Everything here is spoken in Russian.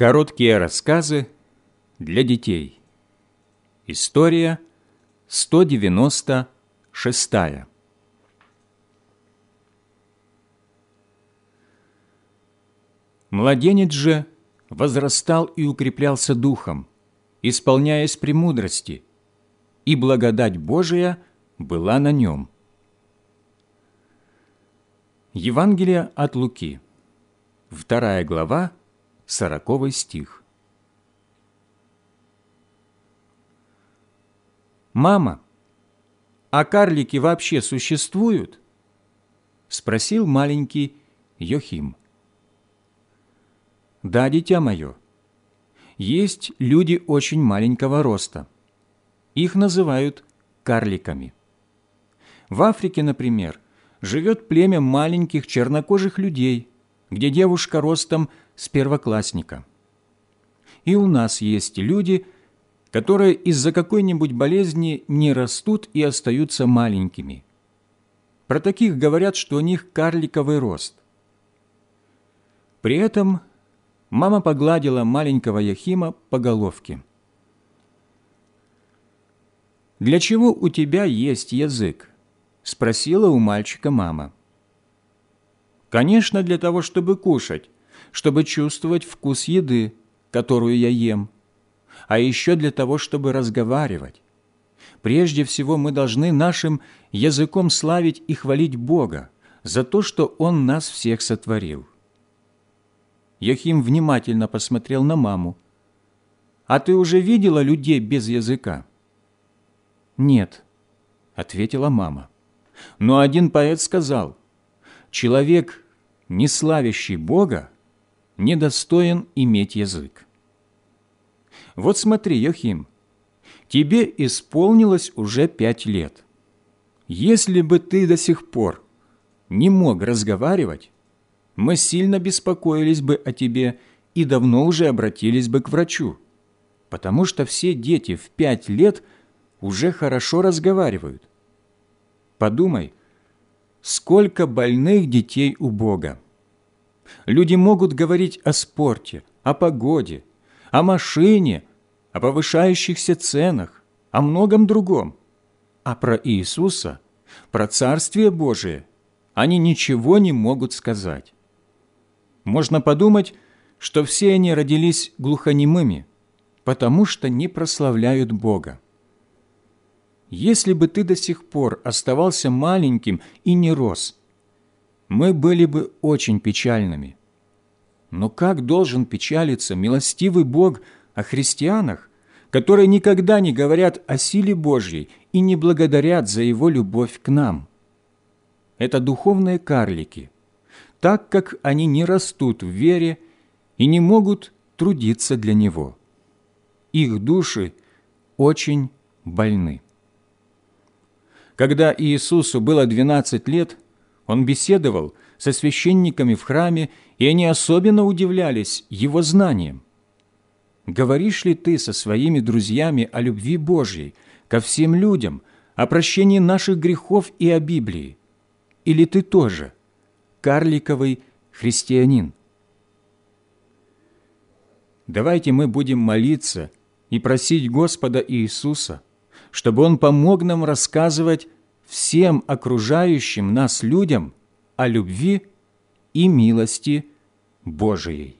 Короткие рассказы для детей. История 196. Младенец же возрастал и укреплялся духом, исполняясь премудрости, и благодать Божия была на нем. Евангелие от Луки, 2 глава, сороковый стих. «Мама, а карлики вообще существуют?» – спросил маленький Йохим. «Да, дитя мое, есть люди очень маленького роста. Их называют карликами. В Африке, например, живет племя маленьких чернокожих людей, где девушка ростом с первоклассника. И у нас есть люди, которые из-за какой-нибудь болезни не растут и остаются маленькими. Про таких говорят, что у них карликовый рост. При этом мама погладила маленького Яхима по головке. «Для чего у тебя есть язык?» – спросила у мальчика мама. «Конечно, для того, чтобы кушать, чтобы чувствовать вкус еды, которую я ем, а еще для того, чтобы разговаривать. Прежде всего мы должны нашим языком славить и хвалить Бога за то, что Он нас всех сотворил. Яхим внимательно посмотрел на маму. «А ты уже видела людей без языка?» «Нет», — ответила мама. Но один поэт сказал, «Человек, не славящий Бога, недостоин иметь язык. Вот смотри, Йохим, тебе исполнилось уже пять лет. Если бы ты до сих пор не мог разговаривать, мы сильно беспокоились бы о тебе и давно уже обратились бы к врачу, потому что все дети в пять лет уже хорошо разговаривают. Подумай, сколько больных детей у Бога. Люди могут говорить о спорте, о погоде, о машине, о повышающихся ценах, о многом другом. А про Иисуса, про Царствие Божие они ничего не могут сказать. Можно подумать, что все они родились глухонемыми, потому что не прославляют Бога. Если бы ты до сих пор оставался маленьким и не рос – мы были бы очень печальными. Но как должен печалиться милостивый Бог о христианах, которые никогда не говорят о силе Божьей и не благодарят за Его любовь к нам? Это духовные карлики, так как они не растут в вере и не могут трудиться для Него. Их души очень больны. Когда Иисусу было 12 лет – он беседовал со священниками в храме, и они особенно удивлялись его знаниям. Говоришь ли ты со своими друзьями о любви Божьей ко всем людям, о прощении наших грехов и о Библии? Или ты тоже карликовый христианин? Давайте мы будем молиться и просить Господа Иисуса, чтобы Он помог нам рассказывать всем окружающим нас людям о любви и милости Божией.